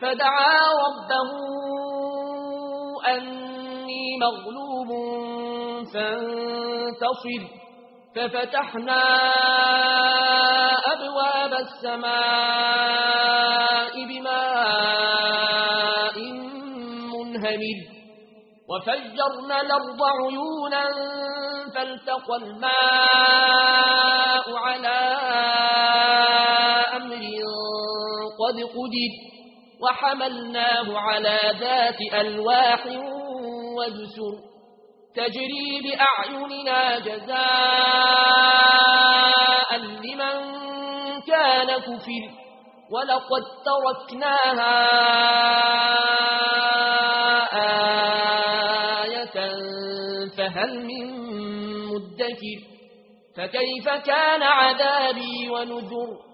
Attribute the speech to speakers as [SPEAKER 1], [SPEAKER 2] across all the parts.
[SPEAKER 1] فدعا ربه أني مغلوب فانتصر. ففتحنا أبواب السماء بماء منهمر. وفجرنا الأرض عيونا فالتقى الماء على أمر قد قدر. وحملناه على ذات ألواح وجسر تجري بأعيننا جزاء لمن كان كفر ولقد تركناها آية فهل من مدكر فكيف كان عذابي ونذر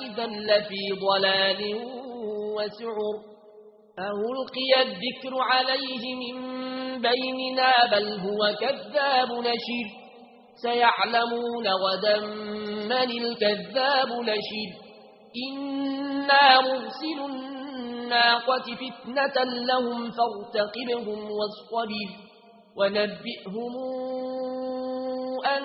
[SPEAKER 1] إذا لفي ضلال وسعر أهلقي الذكر عليه من بيننا بل هو كذاب نشر سيعلمون غدا من الكذاب نشر إنا مرسل الناقة فتنة لهم فارتقبهم واصطبر ونبئهم أن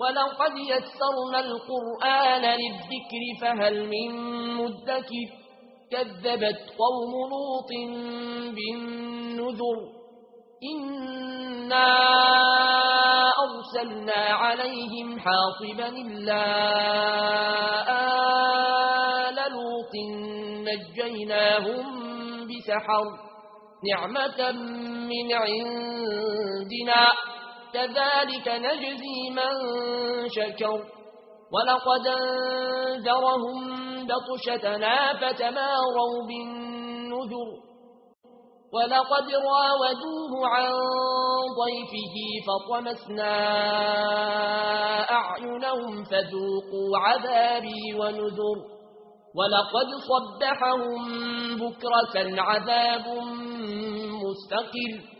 [SPEAKER 1] ولقد يسرنا القرآن للذكر فهل من مدكر كذبت قوم لوط بالنذر إنا أرسلنا عليهم حاطبا إلا آل لوط نجيناهم بسحر نعمة من عندنا كذلك نجزي من شكر. ولقد أنذرهم بطشتنا فتماروا بالنذر. ولقد راودوه عن ضيفه فطمسنا أعينهم فذوقوا عذابي ونذر. ولقد صبحهم بكرة عذاب مستقر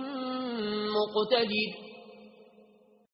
[SPEAKER 1] مقتدر